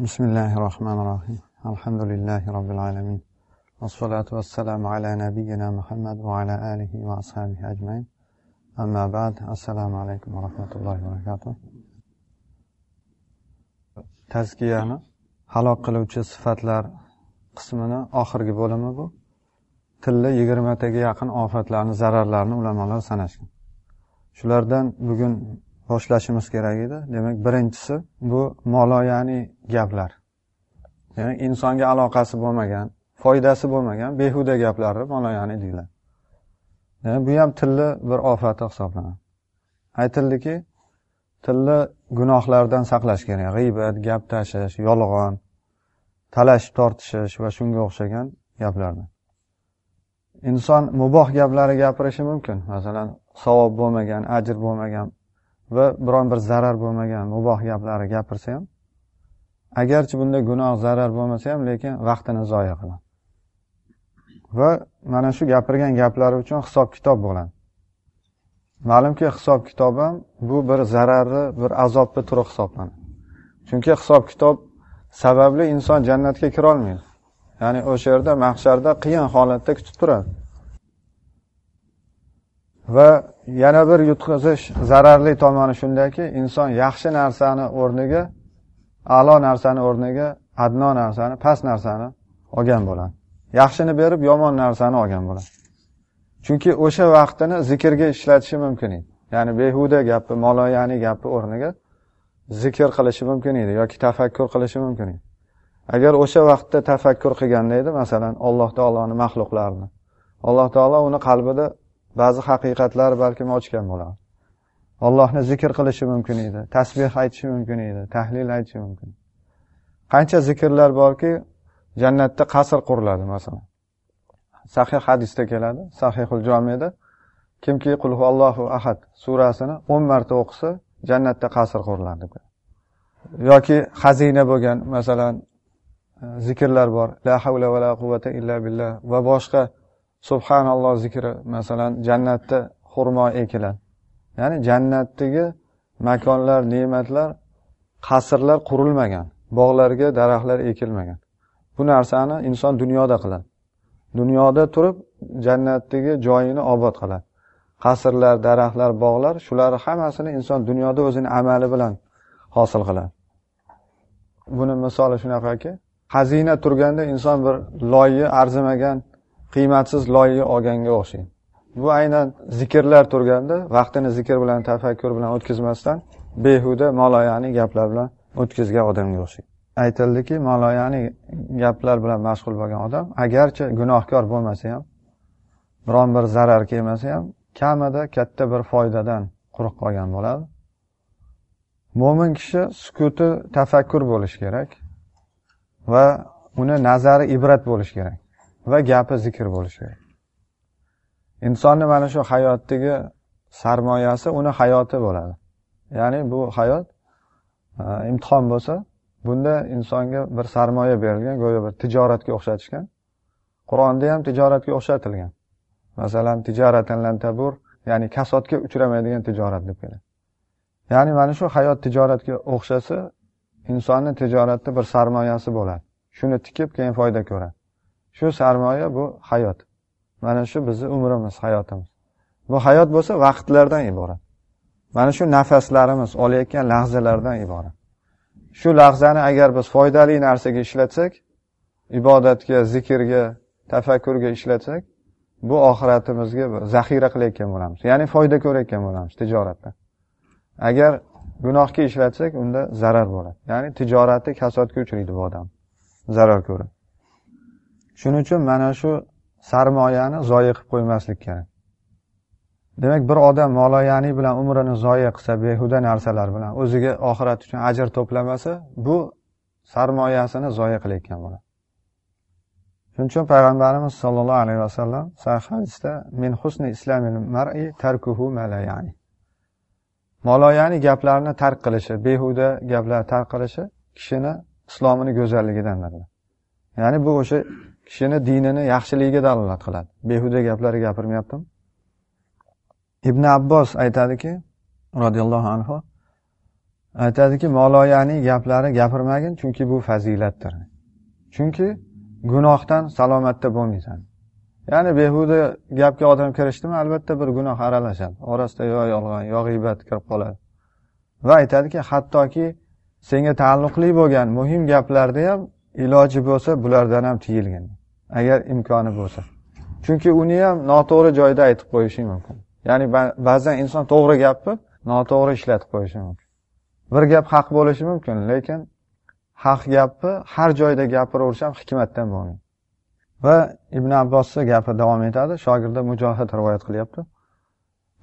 بسم الله الرحمن الرحيم الحمد لله رب العالمين والصلاة والسلام على نبينا محمد وعلى آله وأصحابه أجمعين أما بعد السلام عليكم ورحمة الله وبركاته tazkiyani halok qiluvchi sifatlar qismini oxirgi bo'limi bu tilla yigirmataga yaqin ofatlarni zararlarni ulamolar sanashgan shulardan bugun boshlashimiz kerak edi. Demak birinchisi bu moloyani gaplar. Demak insonga aloqasi bo'lmagan foydasi bo'lmagan behuda gaplarni moloyani deyiladi. Demak bu ham tilni bir ofati hisoblanadi. Aytildiki tilni gunohlardan saqlash kerak. G'iybat gap tashish yolg'on talashib tortishish va shunga o'xshagan gaplarni. Inson muboh gaplarni gapirishi mumkin. Masalan savob bo'lmagan ajr bo'lmagan va biron bir zarar bo'lmagan muboh gaplarni gapirsa ham agarchi bunda gunoh zarar bo'lmasa ham lekin vaqtini zoya qiladi va mana shu gapirgan gaplari uchun hisob kitob bo'ladi. Ma'lumki hisob kitob ham bu bir zararni bir azobni turi hisoblanadi. Chunki hisob kitob sababli inson jannatga kirolmaydi. Ya'ni o'sha yerda mahsharda qiyin holatda kutib turadi. Va yana bir yutqizish zararli tomoni shundaki inson yaxshi narsani o'rniga a'lo narsani o'rniga adno narsani past narsani olgan bo'ladi. Yaxshini berib yomon narsani olgan bo'ladi. Chunki o'sha vaqtini zikrga ishlatishi mumkin edi. Ya'ni behuda gapi moloyani gapi o'rniga zikr qilishi mumkin edi yoki tafakkur qilishi mumkin edi. Agar o'sha vaqtda tafakkur qilganda edi masalan alloh taoloni maxluqlarini alloh taolo uni qalbida ba'zi haqiqatlar balkim ochgan bo'ladi. Allohni zikr qilishi mumkin edi tasbeh aytishi mumkin edi tahlil aytishi mumkin. Qancha zikrlar borki jannatda qasr quriladi masalan. Sahih hadisda keladi sahihul jomida kimki qulhu allohu ahad surasini o'n marta o'qisa jannatda qasr quriladi. Yoki xazina bo'lgan masalan zikrlar bor. La havla va la quvvata illa billah va boshqa subhanalloh zikri masalan jannatda xurmo ekiladi ya'ni jannatdagi makonlar ne'matlar qasrlar qurilmagan. Bog'larga daraxtlar ekilmagan. Bu narsani inson dunyoda qiladi. Dunyoda turib jannatdagi joyini obod qiladi. Qasrlar daraxtlar bog'lar shularni hammasini inson dunyoda o'zini amali bilan hosil qiladi. Buni misoli shunaqaki xazina turganda inson bir loyi arzimagan qiymatsiz loyi olganga o'xshaydi. Bu aynan zikrlar turganda vaqtini zikr bilan tafakkur bilan o'tkazmasdan behuda maloyani gaplar bilan o'tkazgan odamga o'xshaydi. Aytildiki maloyani gaplar bilan mashg'ul bo'lgan odam agarchi gunohkor bo'lmasa ham biron bir zarar kelmasa ham kamida katta bir foydadan quruq qolgan bo'ladi. Mo'min kishi sukuti tafakkur bo'lishi kerak va uni nazari ibrat bo'lishi kerak. Va gapi zikr bo'lishi. Kerak insonni mana shu hayotdagi sarmoyasi uni hayoti bo'ladi. Ya'ni bu hayot e, imtihon bo'lsa bunda insonga bir sarmoya berilgan go'yo bir tijoratga o'xshatishgan. Qur'onda ham tijoratga o'xshatilgan. Masalan tijaratan tabur ya'ni kasodga uchramaydigan tijorat deb keladi. Ya'ni mana shu hayot tijoratga o'xshasa insonni tijoratda bir sarmoyasi bo'ladi. Shuni tikib keyin foyda ko'radi. Shu sarmoya bu hayot. Mana shu bizni umrimiz hayotimiz. Bu hayot bo'lsa vaqtlardan iborat. Mana shu nafaslarimiz olayotgan lahzalardan iborat. Shu lahzani agar biz foydali narsaga ishlatsak ibodatga zikrga tafakkurga ishlatsak bu oxiratimizga zaxira qilayotgan bo'lamiz. Ya'ni foyda ko'rayotgan bo'lamiz tijoratdan agar gunohga ishlatsak unda zarar bo'ladi. Ya'ni tijoratni kasodga uchraydi bu odam. Zarar ko'radi shuning uchun mana shu sarmoyani zoya qilib qo'ymaslik kerak. Demak bir odam moloyani bilan umrini zoya qilsa behuda narsalar bilan o'ziga oxirat uchun ajr to'plamasa bu sarmoyasini zoya qilayotgan bo'ladi. Shuning uchun payg'ambarimiz sollallohu alayhi vasallam sahih hadisda min husni islamil mar'i tarkuhu malayani moloyani gaplarni tark qilishi behuda gaplarni tark qilishi kishini islomini go'zalligidan ya'ni bu o'sha kishini dinini yaxshiligiga dalolat qiladi. Behuda gaplar gapirmayaptimi? Ibn abbos aytadiki roziyallohu anhu aytadiki moloyaning gaplari gapirmagin chunki bu fazilatdir. Chunki gunohdan salomatda bo'lmaysan. Ya'ni behuda gapga odam kirishdimi albatta bir gunoh aralashadi. Orasida yo yolg'on yo g'iybat kirib qoladi. Va aytadiki hattoki senga taalluqli bo'lgan muhim gaplarda ham iloji bo'lsa bulardan ham tiyilgin agar imkoni bo'lsa. Chunki uni ham noto'g'ri joyda aytib qo'yishing mumkin. Ya'ni ba'zan inson to'g'ri gapni noto'g'ri ishlatib qo'yishi mumkin. Bir gap haq bo'lishi mumkin lekin haq gapni har joyda gapiraverish ham hikmatdan bo'lmaydi. Va ibn abbosni gapi davom etadi shogirdi mujohid rivoyat qilyapti.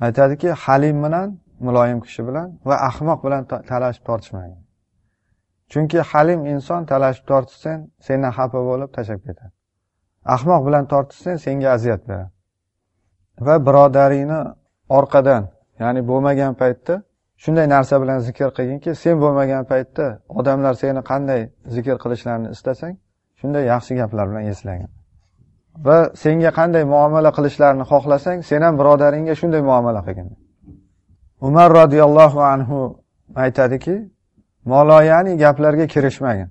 Aytadiki halim bilan muloyim kishi bilan va ahmoq bilan talashib tortishmagin chunki halim inson talashib tortishsang sendan xafa bo'lib tashlab ketadi. Ahmoq bilan tortishsang senga aziyat beradi va birodaringni orqadan ya'ni bo'lmagan paytda shunday narsa bilan zikr qilginki sen bo'lmagan paytda odamlar seni qanday zikr qilishlarini istasang shunday yaxshi gaplar bilan eslagin. Va senga qanday muomala qilishlarini xohlasang sen ham birodaringga shunday muomala qilgin. Umar roziyallohu anhu aytadiki moloyani gaplarga kirishmagin.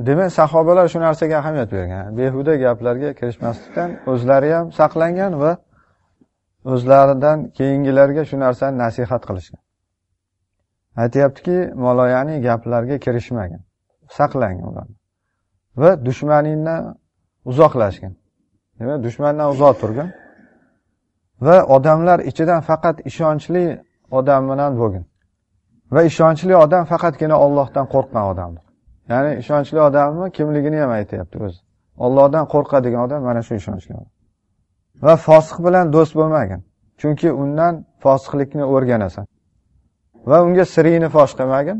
Demak sahobalar shu narsaga ahamiyat bergan. Behuda gaplarga kirishmaslikdan o'zlari ham saqlangan va o'zlaridan keyingilarga shu narsani nasihat qilishgan. Aytyaptiki moloyani gaplarga kirishmagin saqlangin ularni va dushmaningdan uzoqlashgin. Demak dushmandan uzoq turgin va odamlar ichidan faqat ishonchli odam bilan bo'lgin va ishonchli odam faqatgina ollohdan qo'rqqan odamdir. Ya'ni ishonchli odamni kimligini ham aytyapti o'zi. Ollohdan qo'rqadigan odam mana shu ishonchli odam. Va fosiq bilan do'st bo'lmagin. Chunki undan fosiqlikni o'rganasan. Va unga siringni fosh qilmagin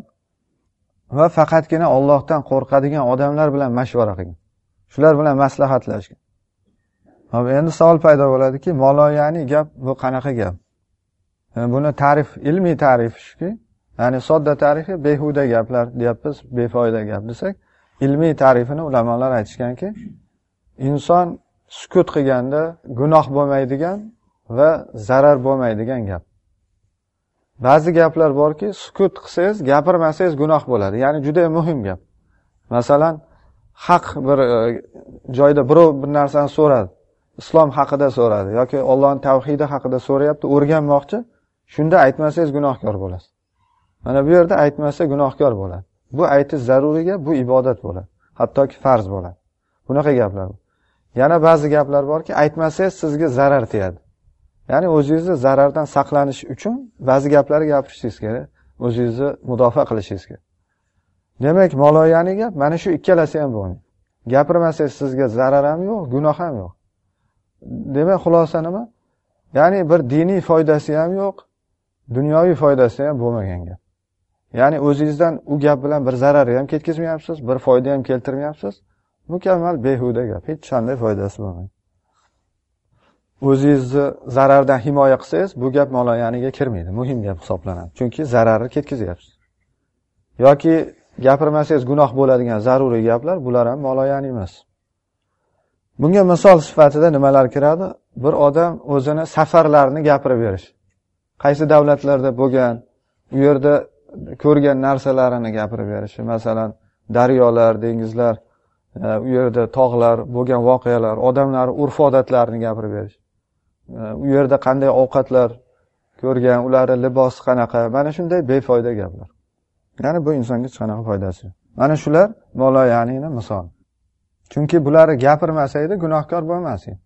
va faqatgina ollohdan qo'rqadigan odamlar bilan mashvara qilgin. Shular bilan maslahatlashgin. Endi savol paydo bo'ladiki moloyani gap bu qanaqa gap? E, buni ta'rif ilmiy ta'rif shuki ya'ni sodda tarifi behuda gaplar deyapmiz befoyda gap desak ilmiy ta'rifini ulamolar aytishganki inson sukut qilganda gunoh bo'lmaydigan va zarar bo'lmaydigan gap. Ba'zi gaplar borki sukut qilsangiz gapirmasangiz gunoh bo'ladi. Ya'ni juda muhim gap. Masalan haq bir e, joyda birov bir narsani so'radi islom haqida so'radi yoki ollohni tavhidi haqida so'rayapti o'rganmoqchi shunda aytmasangiz gunohkor bo'lasiz. Mana bu yerda aytmasa gunohkor bo'ladi. Bu aytish zaruriy gap bu ibodat bo'ladi. Hattoki farz bo'ladi. Bunaqa gaplar yana ba'zi gaplar borki aytmasangiz sizga zarar tegadi ya'ni o'zingizni zarardan saqlanish uchun ba'zi gaplarni gapirishingiz kerak o'zingizni mudofaa qilishingiz kerak. Demak moloyani gap mana shu ikkalasi ham bo'lmaydi gapirmasangiz sizga zarar ham yo'q gunoh ham yo'q. Demak xulosa nima? Ya'ni bir diniy foydasi ham yo'q dunyoviy foydasi ham bo'lmagan gap. Ya'ni o'zingizdan u gap bilan bir zarar ham ketkazmayapsiz bir foyda ham keltirmayapsiz. Mukammal behuda gap. Hech qanday foydasi bo'lmaydi. O'zingizni zarardan himoya qilsangiz bu gap moloyaniga kirmaydi. Muhim gap hisoblanadi. Chunki zararni ketkazyapsiz. Yoki gapirmasangiz gunoh bo'ladigan zaruriy gaplar bular ham moloyani emas. Bunga misol sifatida nimalar kiradi? Bir odam o'zini safarlarini gapirib berish. Qaysi davlatlarda bo'lgan u yerda ko'rgan narsalarini gapirib berishi. Masalan daryolar dengizlar e, u yerda tog'lar bo'lgan voqealar odamlar urf odatlarini gapirib berish e, u yerda qanday ovqatlar ko'rgan ularni libosi qanaqa? Mana shunday befoyda gaplar. Ya'ni bu insonga hech qanaqa foydasi yo'q. Mana shular moloyanini misoli chunki bularni gapirmasa edi gunohkor bo'lmas edi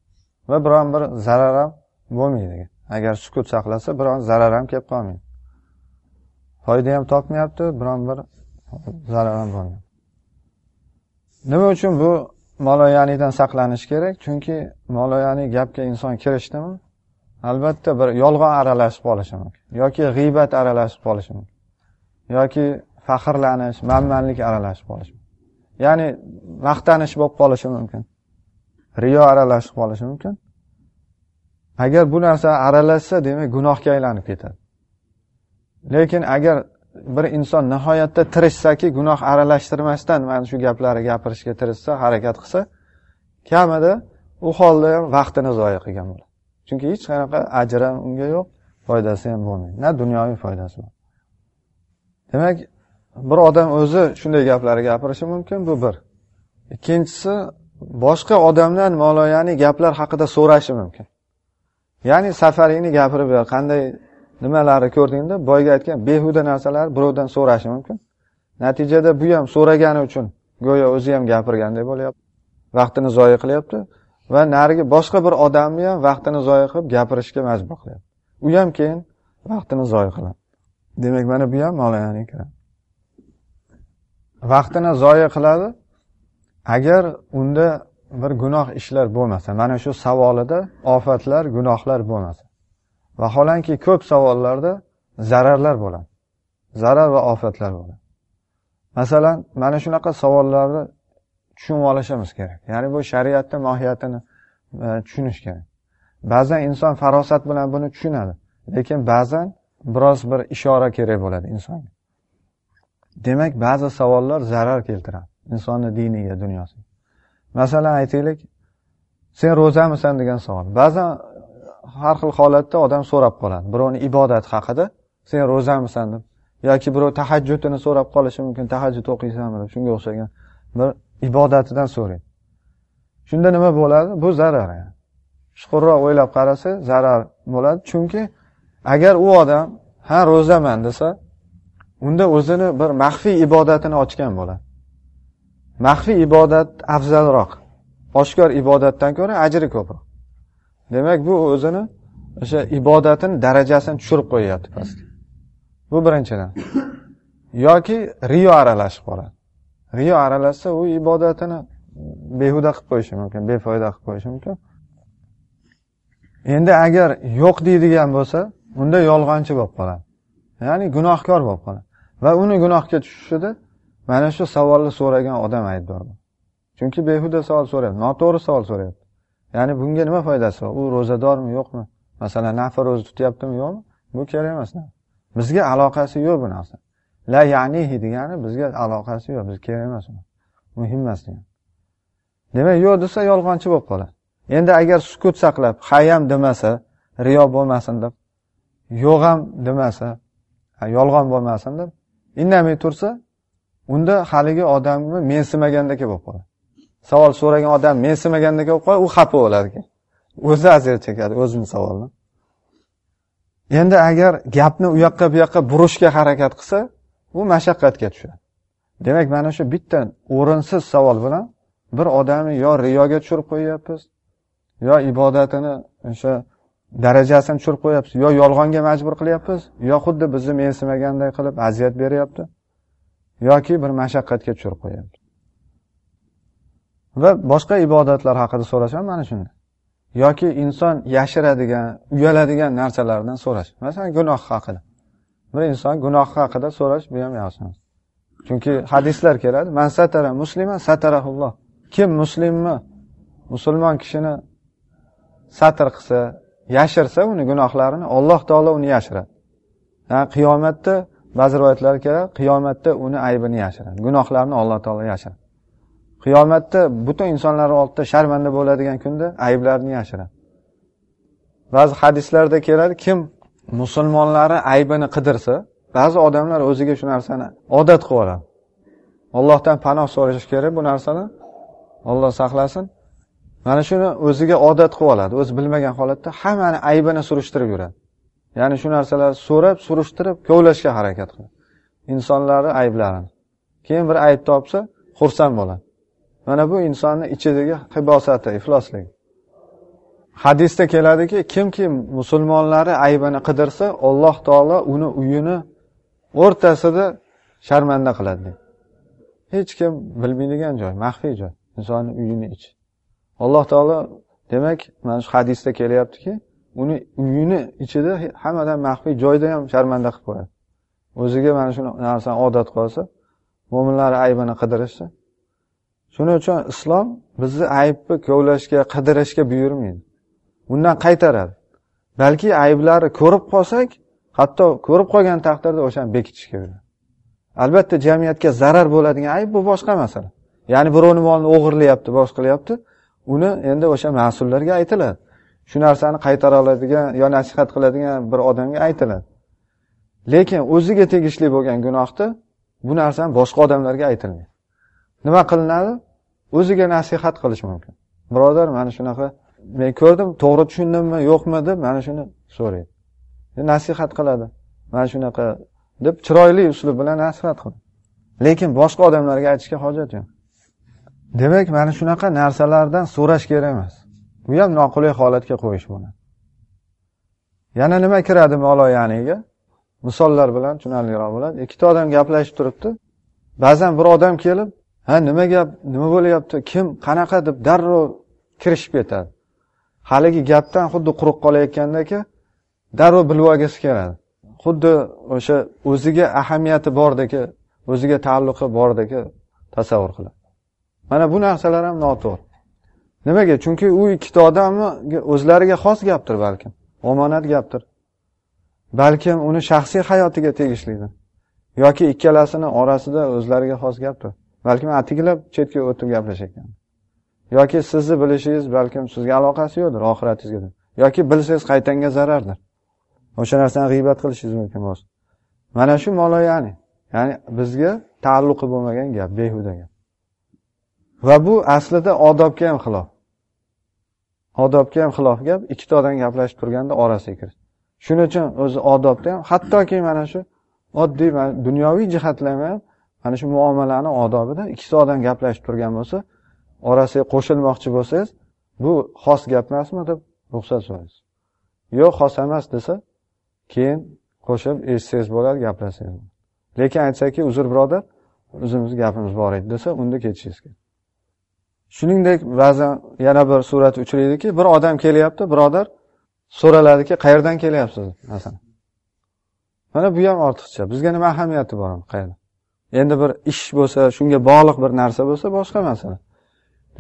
va biron bir zarar ham bo'lmaydi. Agar sukut saqlasa biron zarar ham kelib qolmaydi. Foyda ham topmayapti biron bir zarar ham bo'lmayapti. Nima uchun bu moloyanidan saqlanish kerak? Chunki moloyani gapga inson kirishdimi? Albatta bir yolg'on aralashib qolishi mumkin. Yoki g'iybat aralashib qolishi mumkin. Yoki faxrlanish manmanlik aralashib qolishi mumkin. Ya'ni maqtanish bo'lib qolishi mumkin. Riyo aralashib qolishi mumkin. Agar bu narsa aralashsa demak gunohga aylanib ketadi. Lekin agar bir inson nihoyatda tirishsaki gunoh aralashtirmasdan mana shu gaplarni gapirishga tirishsa harakat qilsa kamida u holda ham vaqtini zoya qilgan bo'ladi. Chunki hech qanaqa ajri ham unga yo'q foydasi ham bo'lmaydi. Na dunyoviy foydasi bor. Demak bir odam o'zi shunday gaplarni gapirishi mumkin bu bir. Ikkinchisi boshqa odamdan moloyani gaplar haqida so'rashi mumkin. Ya'ni safaringni gapirib ber qanday nimalarni ko'rdingda? Boyga aytgan behuda narsalar birovdan so'rashi mumkin. Natijada bu ham so'ragani uchun go'yo o'zi ham gapirgandek bo'lyapti. Vaqtini zoya qilyapti va narigi boshqa bir odamni ham vaqtini zoya qilib gapirishga majbur qilyapti. U ham keyin vaqtini zoya qiladi. Demak mana bu ham moloyaning vaqtini zoya qiladi. Agar unda bir gunoh ishlar bo'lmasa mana shu savolida ofatlar gunohlar bo'lmasa vaholanki ko'p savollarda zararlar bo'ladi. Zarar va ofatlar bo'ladi. Masalan mana shunaqa savollarni tushunib olishimiz kerak. Ya'ni bu shariatni mohiyatini e, tushunish kerak. Ba'zan inson farosat bilan buni tushunadi lekin ba'zan biroz bir ishora kerak bo'ladi insonga. Demak ba'zi savollar zarar keltiradi insonni diniga dunyosiga. Masalan aytaylik sen ro'zamisan degan savol. Ba'zan har xil holatda odam so'rab qoladi. Birovni ibodati haqida sen ro'zamisan deb yoki birov tahajjudini so'rab qolishi mumkin tahajjud o'qiysanmi deb shunga o'xshagan bir ibodatidan so'raydi shunda nima bo'ladi? Bu zarar yani. chuqurroq o'ylab qarasa zarar bo'ladi. Chunki agar u odam ha ro'zaman desa unda o'zini bir maxfiy ibodatini ochgan bo'ladi. Maxfiy ibodat afzalroq. Oshkor ibodatdan ko'ra ajri ko'proq. Demak bu o'zini o'sha ibodatini darajasini tushirib qo'yyapti pastga. Bu birinchidan. Yoki riyo aralashib qoladi. Riyo aralashsa u ibodatini behuda qilib qo'yishi mumkin befoyda qilib qo'yishi mumkin. Endi agar yo'q deydigan bo'lsa unda yolg'onchi bo'lib qoladi. Ya'ni gunohkor bo'lib qoladi. Va uni gunohga tushishida mana shu savolni so'ragan odam aybdor chunki behuda savol so'rayapti noto'g'ri savol so'rayapti ya'ni bunga nima foydasi bor? U ro'zadormi yo'qmi? Masalan nafa ro'za tutyaptimi yo'qmi? Bu kerak emas bizga aloqasi yo'q bu narsa. La yanihi degani bizga aloqasi yo'q biz kerak emas muhim emas degan demak yo'q desa yolg'onchi bo'lib qoladi. Endi agar sukut saqlab hayam demasa riyo bo'lmasin deb yo'q ham demasa yolg'on bo'lmasin deb indamay tursa unda haligi odamni mensimagandek bo'lib qoladi. Savol so'ragan odam mensimaganda kelib qoladi u xafa bo'ladi keyin o'zi aziyat chekadi o'zini savolni. Endi agar gapni u yoqqa bu yoqqa burishga harakat qilsa u mashaqqatga tushadi. Demak mana shu bitta o'rinsiz savol bilan bir odamni yo riyoga tushirib qo'yyapmiz yo ibodatini o'sha darajasini tushirib qo'yyapmiz yo yolg'onga majbur qilyapmiz yo xuddi bizni mensimaganday qilib aziyat beryapti yoki bir mashaqqatga tushirib qo'yyapti. Va boshqa ibodatlar haqida so'rashadi mana shunda. Yoki inson yashiradigan uyaladigan narsalardan so'rash. Masalan gunoh haqida. Bir inson gunoh haqida so'rash bu ham yaxshi emas chunki hadislar keladi. Man satara muslima satarahulloh kim muslimni musulmon kishini satr qilsa yashirsa uni gunohlarini alloh taolo uni yashiradi. Qiyomatda ba'zi rivoyatlarda keladi qiyomatda uni aybini yashiradi. Gunohlarini alloh taolo yashiradi. Qiyomatda butun insonlar oldida sharmanda bo'ladigan kunda ayblarini yashiradi. Ba'zi hadislarda keladi kim musulmonlari aybini qidirsa ba'zi odamlar o'ziga shu narsani odat qilib oladi. Ollohdan panoh so'rash kerak bu narsadan olloh saqlasin. Mana shuni o'ziga odat qilib oladi. O'zi bilmagan holatda hammani aybini surishtirib yuradi. Ya'ni shu narsalarni so'rab surishtirib kovlashga harakat qiladi. Insonlarni ayblarini. Keyin bir ayb topsa xursand bo'ladi. Mana bu insonni ichidagi hibosati ifloslik. Hadisda keladiki kimki musulmonlari aybini qidirsa alloh taolo uni uyini o'rtasida sharmanda qiladi. Hech kim bilmaydigan joy maxfiy joy insonni uyini ichi. Alloh taolo demak mana shu hadisda kelyaptiki uni uyini ichida hammadan maxfiy joyda ham sharmanda qilib qo'yadi. O'ziga mana shu narsani odat qolsa mo'minlar aybini qidirishsa shuning uchun islom bizni aybni kovlashga qidirishga buyurmaydi. Undan qaytaradi. Balki ayblari ko'rib qolsak hatto ko'rib qolgan taqdirda o'shani bekitishga buyuradi albatta jamiyatga zarar bo'ladigan ayb bu boshqa masala. Ya'ni birovni molini o'g'irlayapti boshqa qilyapti uni endi o'sha mas'ullarga aytiladi. Shu narsani qaytara oladigan yo nasihat qiladigan bir odamga aytiladi. Lekin o'ziga tegishli bo'lgan gunohda bu narsani boshqa odamlarga aytilmaydi. Nima qilinadi? O'ziga nasihat qilish mumkin. Birodar mana shunaqa men ko'rdim to'g'ri tushundimmi yo'qmi deb mana shuni so'raydi. Nasihat qiladi. Mana shunaqa deb chiroyli uslub bilan nasihat qiladi lekin boshqa odamlarga aytishga hojat yo'q. Demak mana shunaqa narsalardan so'rash kerak emas. Bu ham noqulay holatga qo'yish bo'ladi yana nima kiradi moloyaniga misollar bilan tushunarliroq bo'ladi ikkita odam gaplashib turibdi. Ba'zan bir odam kelib ha nima gap nima bo'lyapti? Kim qanaqa deb darrov kirishib ketadi? Haligi gapdan xuddi quruq qolayotgandaki darrov bilib olgisi keladi. Xuddi o'sha o'ziga ahamiyati bordek o'ziga taalluqi bordek tasavvur qiladi. Mana bu narsalar ham noto'g'ri. Nimaga? Chunki u ikkita odamni o'zlariga xos gapdir balkim. Omonat gapdir. Balkim uni shaxsiy hayotiga tegishlidir. Yoki ikkalasini orasida o'zlariga xos gapdir. Balkim atiklab chetga o'tib gaplashayotgan yoki sizni bilishingiz balkim sizga aloqasi yo'qdir oxiratingizga. Yoki bilsangiz qaytanga zarardir. O'sha narsani g'iybat qilishingiz mumkin bo'lsa mana shu moloyani ya'ni bizga taalluqi bo'lmagan gap behuda gap. Va bu aslida odobga ham xilof. Odobga ham xilof gap ikkita odam gaplashib turganda orasiga kirish. Shuning uchun o'zi odobda ham hattoki mana shu oddiy dunyoviy jihatlarni ham mana shu muomalani odobida ikkita odam gaplashib turgan bo'lsa orasiga qo'shilmoqchi bo'lsangiz bu xos gap emasmi deb ruxsat so'raysiz. Yo'q xos emas desa keyin qo'shib eshitsangiz bo'ladi gaplashsangiz lekin aytsaki uzr birodar o'zimizni gapimiz bor edi desa unda ketishingiz kerak. Shuningdek ba'zan yana bir surat uchraydiki bir odam kelyapti birodar so'raladiki qayerdan kelyapsiz? Masalan. Mana bu ham ortiqcha. Bizga nima ahamiyati bor qayerdan endi bir ish bo'lsa shunga bog'liq bir narsa bo'lsa boshqa masala.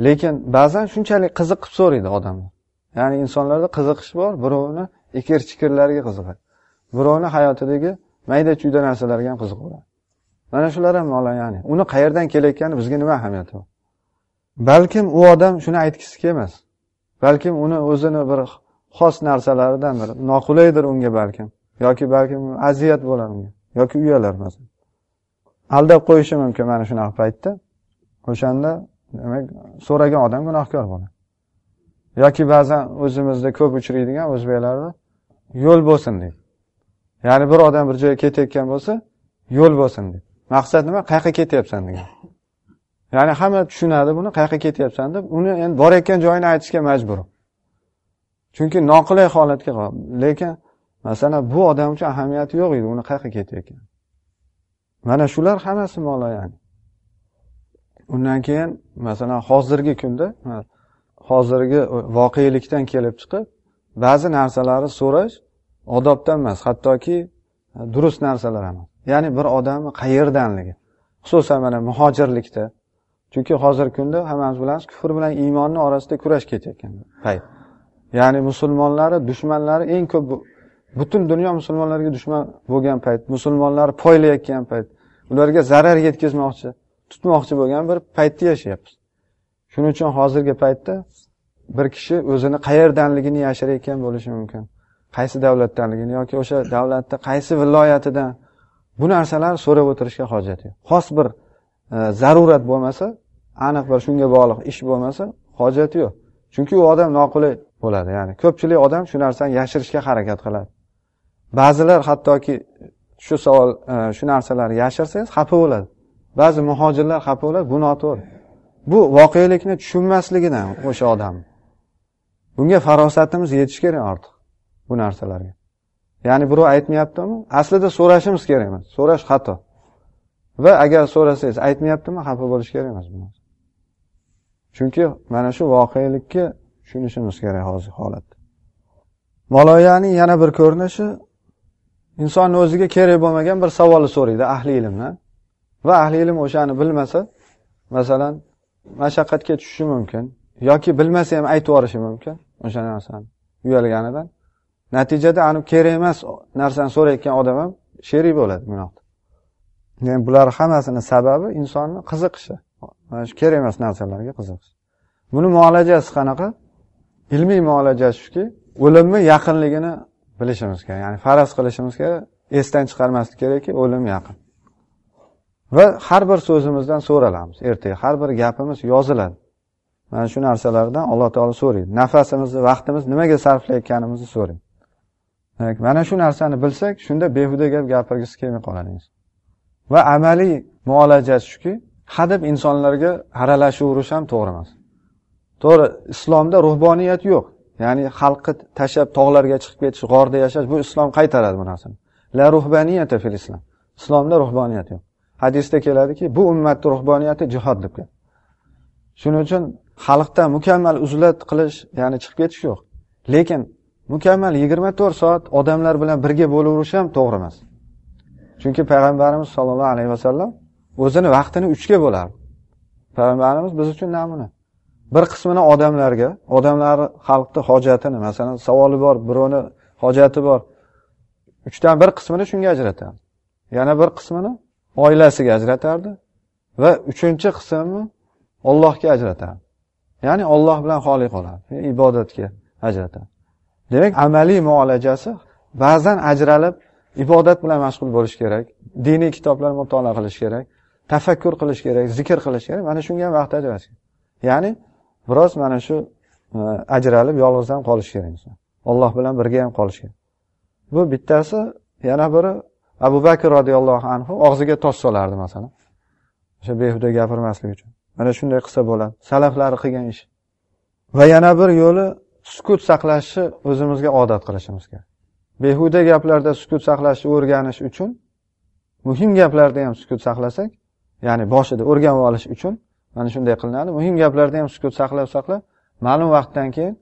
Lekin ba'zan shunchalik qiziqib so'raydi odamlar ya'ni insonlarda qiziqish bor birovni ikir chikirlariga qiziqadi. Birovni hayotidagi mayda chuyda narsalarga ham qiziqaveradi mana shular ham ya'ni uni qayerdan kelayotgani bizga nima ahamiyati bor? Balkim u odam shuni aytgisi kelmas. Balkim uni o'zini bir xos narsalaridan bir noqulaydir unga balkim. Yoki balkim aziyat bo'lar unga. Yoki uyalar masalan. Aldab qo'yishi mumkin mana shunaqa paytda. O'shanda demak so'ragan odam gunohkor bo'ladi. Yoki ba'zan o'zimizda ko'p uchraydigan o'zbeklarda yo'l bo'lsin deydi ya'ni bir odam bir joyga ketayotgan bo'lsa yo'l bo'lsin deydi maqsad nima? Qayoqqa ketyapsan degan. Ya'ni hamma tushunadi buni qayoqqa ketyapsan deb. Uni endi borayotgan joyini aytishga majbur chunki noqulay holatga lekin masalan bu odam uchun ahamiyati yo'q edi uni qayoqqa ketayotgan mana shular hammasi ya'ni. Undan keyin masalan hozirgi kunda hozirgi voqelikdan kelib chiqib ba'zi narsalarni so'rash odobdan emas hattoki durust narsalar emas ya'ni bir odamni qayerdanligi. Xususan mana muhojirlikda. Chunki hozirgi kunda hammamiz bilamiz kufr bilan iymonni orasida kurash ketayotgan. Payt ya'ni musulmonlari dushmanlari eng ko'p butun dunyo musulmonlarga dushman bo'lgan payt musulmonlarni poylayotgan payt ularga zarar yetkazmoqchi tutmoqchi bo'lgan bir paytda yashayapmiz shuning uchun hozirgi paytda bir kishi o'zini qayerdanligini yashirayotgan bo'lishi mumkin. Qaysi davlatdanligini yoki o'sha davlatda qaysi viloyatidan. Bu narsalarni so'rab o'tirishga hojat yo'q. Xos bir e, zarurat bo'lmasa aniq bir shunga bog'liq ish bo'lmasa hojati yo'q. Chunki u odam noqulay bo'ladi ya'ni ko'pchilik odam shu narsani yashirishga harakat qiladi. Ba'zilar hattoki shu savol e, shu narsalarni yashirsangiz xafa bo'ladi. Ba'zi muhojirlar xafa bo'ladi bu noto'g'ri. Bu voqelikni tushunmasligidan o'sha odam. Bunga farosatimiz yetishi kerak ortiq bu narsalarga. Ya'ni birov aytmayaptimi? Aslida so'rashimiz kerak emas so'rash xato. Va agar so'rasangiz aytmayaptimi xafa bo'lish kerak emas bu chunki mana shu voqelikka tushunishimiz kerak hozir holatda. Maloyaning yana bir ko'rinishi insonni o'ziga kerak bo'lmagan bir savolni so'raydi ahli ilmdan va ahli ilm o'shani bilmasa masalan mashaqqatga tushishi mumkin yoki bilmasa ham aytib yuborishi mumkin o'sha narsani uyalganidan. Natijada anavi kerak emas narsani so'rayotgan odam ham sherik bo'ladi gunohda. Yani bular hammasini sababi insonni qiziqishi. Mana shu kerak emas narsalarga qiziqish. Buni muolajasi qanaqa? Ilmiy muolajasi shuki o'limni yaqinligini bilishimiz kerak. Ya'ni faraz qilishimiz kerak esdan chiqarmaslik kerakki o'lim yaqin. Va har bir so'zimizdan so'ralamiz. Ertaga har bir gapimiz yoziladi. Mana shu narsalardan alloh taolo so'raydi. Nafasimizni vaqtimizni nimaga sarflayotganimizni so'raydi. Mana shu narsani bilsak shunda behuda gap gapirgisi kelmay qoladi va amaliy muolajasi shuki hadeb insonlarga aralashaverish ham to'g'ri emas. To'g'ri islomda ruhboniyat yo'q. Ya'ni xalqni tashlab tog'larga chiqib ketish g'orda yashash bu islom qaytaradi bu narsani. La ruhbaniyata fil islom islomda ruhboniyat yo'q. Hadisda keladiki bu ummatni ruhboniyati jihod deb shuning uchun xalqdan mukammal uzlat qilish ya'ni chiqib ketish yo'q. Lekin mukammal yigirma to'rt soat odamlar bilan birga bo'laverish ham to'g'ri emas. Chunki payg'ambarimiz sollallohu alayhi vasallam o'zini vaqtini uchga bo'lardi. Payg'ambarimiz biz uchun namuna. Bir qismini odamlarga odamlarni xalqni hojatini masalan savoli bor birovni hojati bor. Uchdan bir qismini shunga ajratardi. Yana bir qismini oilasiga ajratardi va uchinchi qismni ollohga ajratardi. Ya'ni olloh bilan xoli qoladi ibodatga ajratadi demak amaliy muolajasi ba'zan ajralib ibodat bilan mashg'ul bo'lish kerak diniy kitoblar mutolaa qilish kerak tafakkur qilish kerak zikr qilish kerak mana shunga ham vaqt ajratish kerak. Ya'ni biroz mana shu e, ajralib yolg'iz ham qolish kerak inson. Olloh bilan birga ham qolish kerak. Bu bittasi yana biri abu bakr roziyallohu anhu og'ziga tosh solardi masalan. O'sha behuda gapirmaslik uchun. Mana shunday qilsa bo'ladi. Salaflari qilgan ish. Va yana bir yo'li sukut saqlashni o'zimizga odat qilishimiz kerak. Behuda gaplarda sukut saqlashni o'rganish uchun muhim gaplarda ham sukut saqlasak ya'ni boshida o'rganib olish uchun mana shunday qilinadi. Muhim gaplarda ham sukut saqlab saqlab ma'lum vaqtdan keyin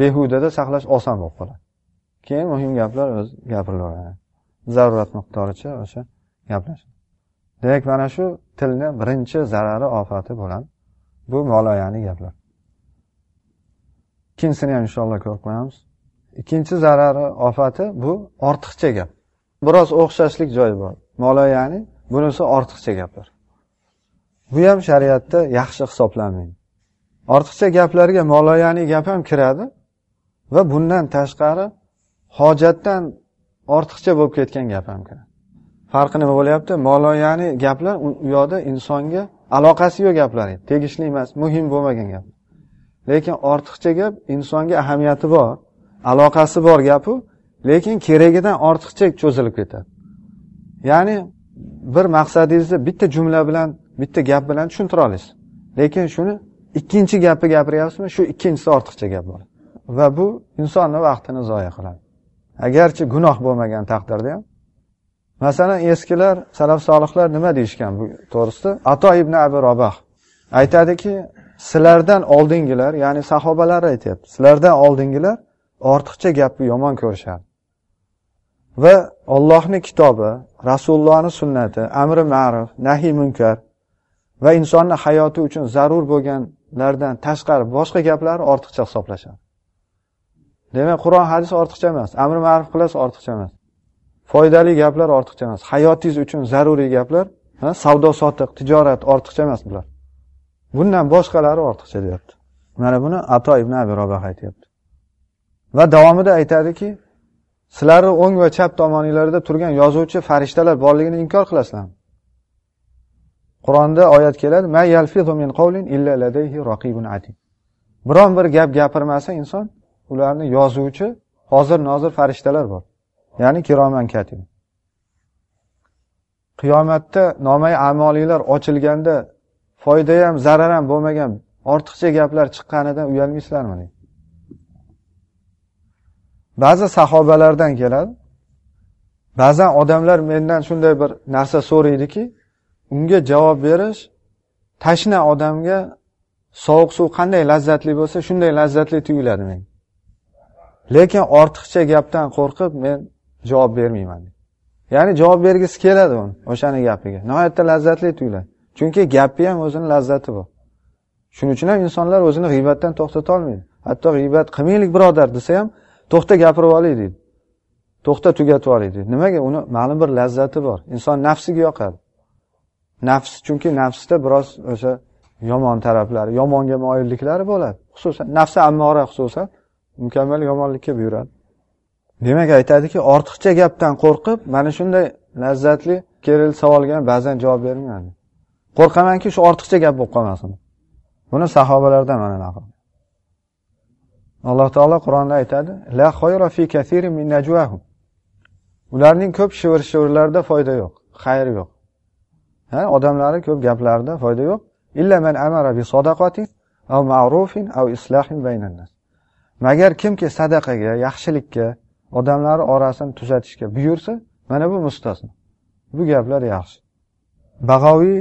behudada saqlash oson bo'lib qoladi. Keyin muhim gaplar o'zi gapirilaveradi zarurat miqdoricha o'sha gaplash demak mana shu tilni birinchi zarari ofati bo'ladi. Bu moloyani gaplar. Ikkinchisini ham inshaalloh ko'rib qo'yamiz. Ikkinchi zarari ofati bu ortiqcha gap. Biroz o'xshashlik joyi bor. Moloyani bunisi ortiqcha gaplar. Bu ham shariatda yaxshi hisoblanmaydi. Ortiqcha gaplarga moloyani gap ham kiradi va bundan tashqari hojatdan ortiqcha bo'lib ketgan gap ham kiradi. Farqi nima bo'lyapti? Moloyani gaplar u yoqda insonga aloqasi yo'q gaplar. Tegishli emas muhim bo'lmagan gap. Lekin ortiqcha gap insonga ahamiyati bor aloqasi bor gapu lekin keragidan ortiqcha cho'zilib ketadi. Ya'ni bir maqsadingizni bitta jumla bilan bitta gap bilan tushuntira olasiz lekin shuni ikkinchi gapni gapiryapsizmi shu ikkinchisi ortiqcha gap bo'ladi. Va bu insonni vaqtini zoya qiladi. Agarchi gunoh bo'lmagan taqdirda ham masalan eskilar salaf solihlar nima deyishgan bu to'g'risida? Ato ibn abi robah aytadiki sizlardan oldingilar ya'ni sahobalar aytyapti sizlardan oldingilar ortiqcha gapni yomon ko'rishadi. Va ollohni kitobi rasulullohni sunnati amri ma'ruf nahiy munkar va insonni hayoti uchun zarur bo'lganlardan tashqari boshqa gaplar ortiqcha hisoblashadi. Demak qur'on hadis ortiqcha emas amri ma'ruf qilasiz ortiqcha emas. Foydali gaplar ortiqcha emas. Hayotingiz uchun zaruriy gaplar savdo sotiq tijorat ortiqcha emas bular. Bundan boshqalari ortiqcha deyapti. Mana buni ato ibn abi robax aytyapti. Va davomida aytadiki sizlarni o'ng va chap tomoninglarda turgan yozuvchi farishtalar borligini inkor qilasizlarmi qur'onda oyat keladi biron bir gap gapirmasa inson ularni yozuvchi hozir nozir farishtalar bor. Ya'ni kiroman katib qiyomatda nomay amoliylar ochilganda foyda ham zarar ham bo'lmagan ortiqcha gaplar chiqqanidan uyalmaysizlarmi ba'zi sahobalardan keladi. Ba'zan odamlar mendan shunday bir narsa so'raydiki unga javob berish tashna odamga sovuq suv qanday lazzatli bo'lsa shunday lazzatli tuyuladi menga lekin ortiqcha gapdan qo'rqib men javob bermayman. Ya'ni javob bergisi keladi uni o'shani gapiga. Nihoyatda lazzatli tuyuladi. Chunki gapni ham o'zini lazzati bor. Shuning uchun ham insonlar o'zini g'iybatdan to'xtatolmaydi hatto g'iybat qilmaylik birodar desa ham to'xta gapirib olay deydi. To'xta tugatib olay deydi. Nimaga? Uni ma'lum bir lazzati bor. Inson nafsiga yoqadi. Nafs chunki nafsda biroz o'sha yomon taraflari yomonga moyilliklari bo'ladi. Xususan nafsi ammora xususan mukammal yomonlikka buyuradi. Demak aytadiki ortiqcha gapdan qo'rqib mana shunday lazzatli kerakli savolga ba'zan javob bermayman qo'rqamanki shu ortiqcha gap bo'lib qolmasin. Buni sahobalardan mana naql alloh taolo qur'onda aytadi la fi min najwahum. Ularning ko'p shivir shivirlarida foyda yo'q xayr yo'q. Ha odamlari ko'p gaplarida foyda yo'q. Illa man amara bi sadaqatin aw ma'rufin aw islahin baynan nas. Magar kimki sadaqaga yaxshilikka odamlar orasini tuzatishga buyursa mana bu mustasno. Bu gaplar yaxshi. Bag'oviy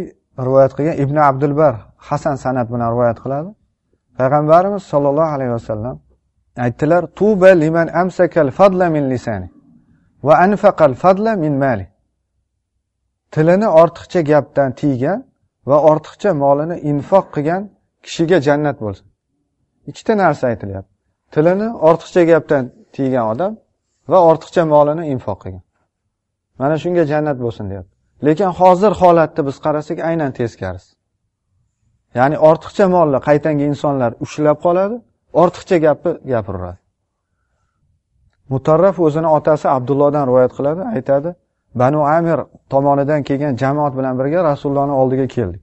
rivoyat qilgan ibn abdulbar hasan san'at bilan rivoyat qiladi. Payg'ambarimiz sollallohu alayhi vasallam aytdilar tuba liman amsakal fadla min lisani va anfaqal fadla min mali. Tilini ortiqcha gapdan tiygan va ortiqcha molini infoq qilgan kishiga jannat bo'lsin. Ikkita narsa aytilyapti. Tilini ortiqcha gapdan tiygan odam va ortiqcha molini infoq qilgan. Mana shunga jannat bo'lsin deyapti. Lekin hozir holatni biz qarasak aynan teskarisi ya'ni ortiqcha molni qaytanga insonlar ushlab qoladi ortiqcha gapni gapiraveradi mutarraf o'zini otasi abdullohdan rivoyat qiladi aytadi banu amir tomonidan kelgan jamoat bilan birga rasulullohni oldiga keldik.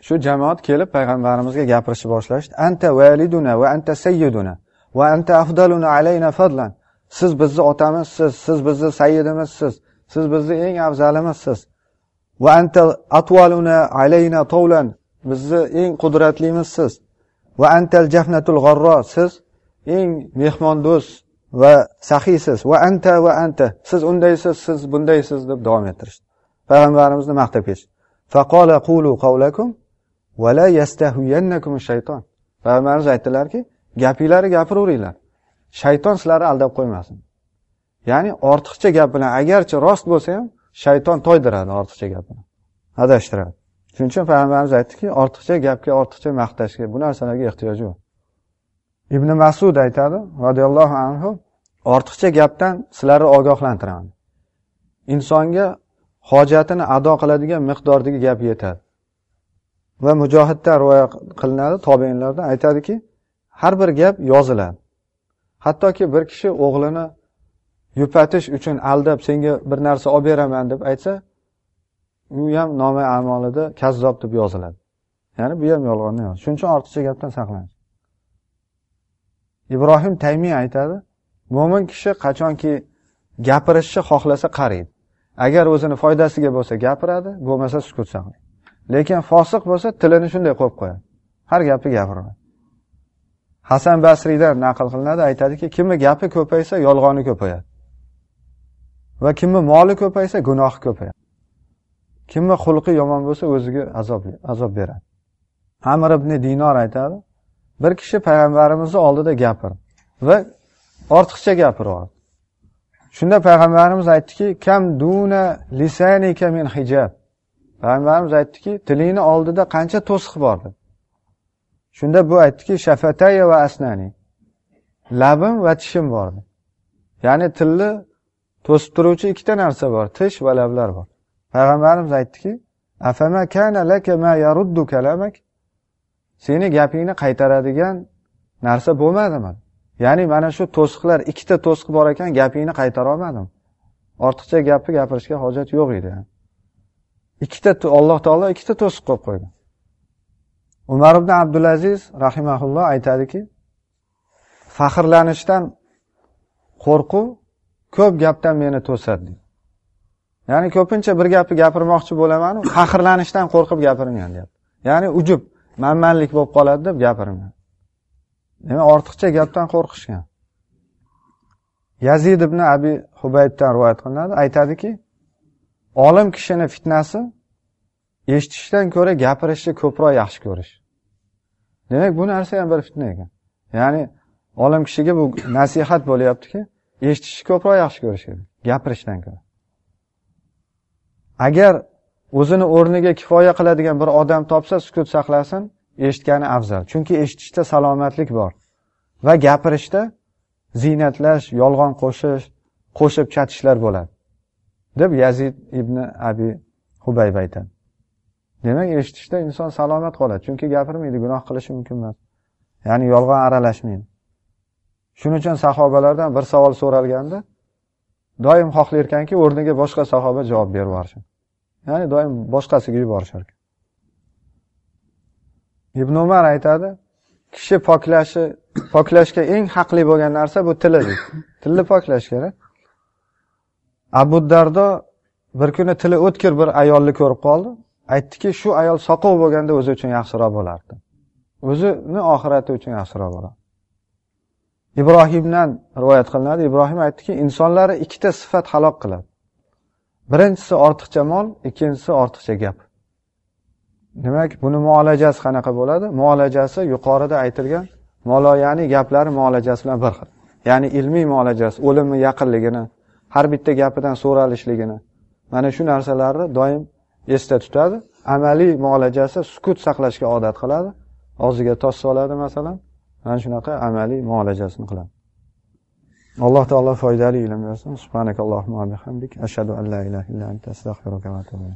Shu jamoat kelib payg'ambarimizga gapirishni boshlashdi. Anta validuna va anta sayyiduna va anta afdaluna alayna fadlan. Siz bizni otamizsiz siz bizni sayyidimizsiz siz bizni eng afzalimizsiz va anta atvaluna alayna tovlan bizni eng qudratlimizsiz. Va antal jafnatul g'arro siz eng mehmondo'st va sahiysiz va anta va anta siz undaysiz siz bundaysiz deb davom ettirishdi. Payg'ambarimizni maqtab ketishdi faqola qulu qavlakum va la yastahviyannakum shayton. Payg'ambarimiz aytdilarki gapinglarni gapiraveringlar. Shayton sizlarni aldab qo'ymasin. Ya'ni ortiqcha gap bilan agarchi rost bo'lsa ham shayton toydiradi ortiqcha gap bilan. Adashtiradi. Shuning uchun payg'ambarimiz aytdiki ortiqcha gapga ortiqcha maqtashga bu narsalarga ehtiyoji yo'q. Ibn masud aytadi roziyallohu anhu ortiqcha gapdan sizlarni ogohlantiraman. Insonga hojatini ado qiladigan miqdordagi gap yetadi. Va mujohidda rivoya qilinadi tobeinlarda aytadiki har bir gap yoziladi. Hattoki bir kishi o'g'lini yupatish uchun aldab senga bir narsa olib beraman deb aytsa u ham noma amolida kazzob deb yoziladi. Ya'ni bu ham yolg'onni yoz shuning uchun ortiqcha gapdan saqlanish ibrohim taymiy aytadi mo'min kishi qachonki gapirishni xohlasa qariydi. Agar o'zini foydasiga bo'lsa gapiradi bo'lmasa sukut saqlaydi. Lekin fosiq bo'lsa tilini shunday qo'yib qo'yadi. Har gapni gapiradi. Hasan basriydan naql qilinadi aytadiki kimni gapi ko'paysa yolg'oni ko'payadi. Va kimni moli ko'paysa gunohi ko'payadi. Kimni xulqi yomon bo'lsa o'ziga azob azob beradi. Amir ibn dinor aytadi bir kishi payg'ambarimizni oldida gapirdi va ortiqcha gapiryapti shunda payg'ambarimiz aytdiki kam duna lisanika min hijab. Payg'ambarimiz aytdiki tilingni oldida qancha to'siq bor? deb shunda bu aytdiki shafataya va asnani. Labim va tishim bor ya'ni tilni to'sib turuvchi ikkita narsa bor tish va lablar bor. Payg'ambarimiz aytdiki afama kana laka ma yaruddu kalamak? Seni gapingni qaytaradigan narsa bo'lmadimi? Ya'ni mana shu to'siqlar ikkita to'siq bor ekan gapingni qaytara olmadim. Ortiqcha gapni gapirishga hojat yo'q edi. Ikkita alloh taolo ikkita to'siq qo'yib qo'ygan umar ibn abdulaziz rahimaulloh aytadiki faxrlanishdan qo'rquv ko'p gapdan meni to'sadi. Ya'ni ko'pincha bir gapni gapirmoqchi bo'lamanu faxrlanishdan qo'rqib gapirmayman deyapti ya'ni ujub manmanlik bo'lib qoladi deb gapirmayman demak ortiqcha gapdan qo'rqishgan. Yazid ibn abi hubaybdan rivoyat qilinadi. Aytadiki olim kishini fitnasi eshitishdan ko'ra gapirishni ko'proq yaxshi ko'rish. Demak bu narsa ham bir fitna ekan. Ya'ni olim kishiga bu nasihat bo'lyaptiki eshitishni ko'proq yaxshi ko'rish kerak gapirishdan ko'ra. Agar o'zini o'rniga kifoya qiladigan bir odam topsa sukut saqlasin eshitgani afzal. Chunki eshitishda salomatlik bor. Va gapirishda ziynatlash yolg'on qo'shish qo'shib chatishlar bo'ladi. Deb yazid ibn abi hubayb aytadi demak eshitishda inson salomat qoladi. Chunki gapirmaydi gunoh qilishi mumkin emas. Ya'ni yolg'on aralashmaydi. Shuning uchun sahobalardan bir savol so'ralganda doim xohlarkanki o'rniga boshqa sahoba javob berib yuborsin ya'ni doim boshqasiga yuborishar ibn umar aytadi kishi poklashi poklashga eng haqli bo'lgan narsa bu tili tilni poklash kerak. Abu dardo bir kuni tili o'tkir bir ayolni ko'rib qoldi. Aytdiki shu ayol soqov bo'lganda o'zi uchun yaxshiroq bo'lardi. O'zini oxirati uchun yaxshiroq bo'ladi ibrohimdan rivoyat qilinadi. Ibrohim aytdiki insonlarni ikkita sifat halok qiladi. Birinchisi ortiqcha mol ikkinchisi ortiqcha gap. Demak buni muolajasi qanaqa bo'ladi? Muolajasi yuqorida aytilgan moloyani gaplari muolajasi bilan bir xil ya'ni ilmiy muolajasi o'limni yaqinligini har bitta gapidan so'ralishligini. Mana shu narsalarni doim esda tutadi. Amaliy muolajasi sukut saqlashga odat qiladi. Og'ziga tosh soladi masalan. Mana shunaqa amaliy muolajasini qiladi. Alloh taolo foydali ilm bersin. Subhanakallohumma bihamdik. Ashhadu an la ilaha illa anta astag'firuka va atubu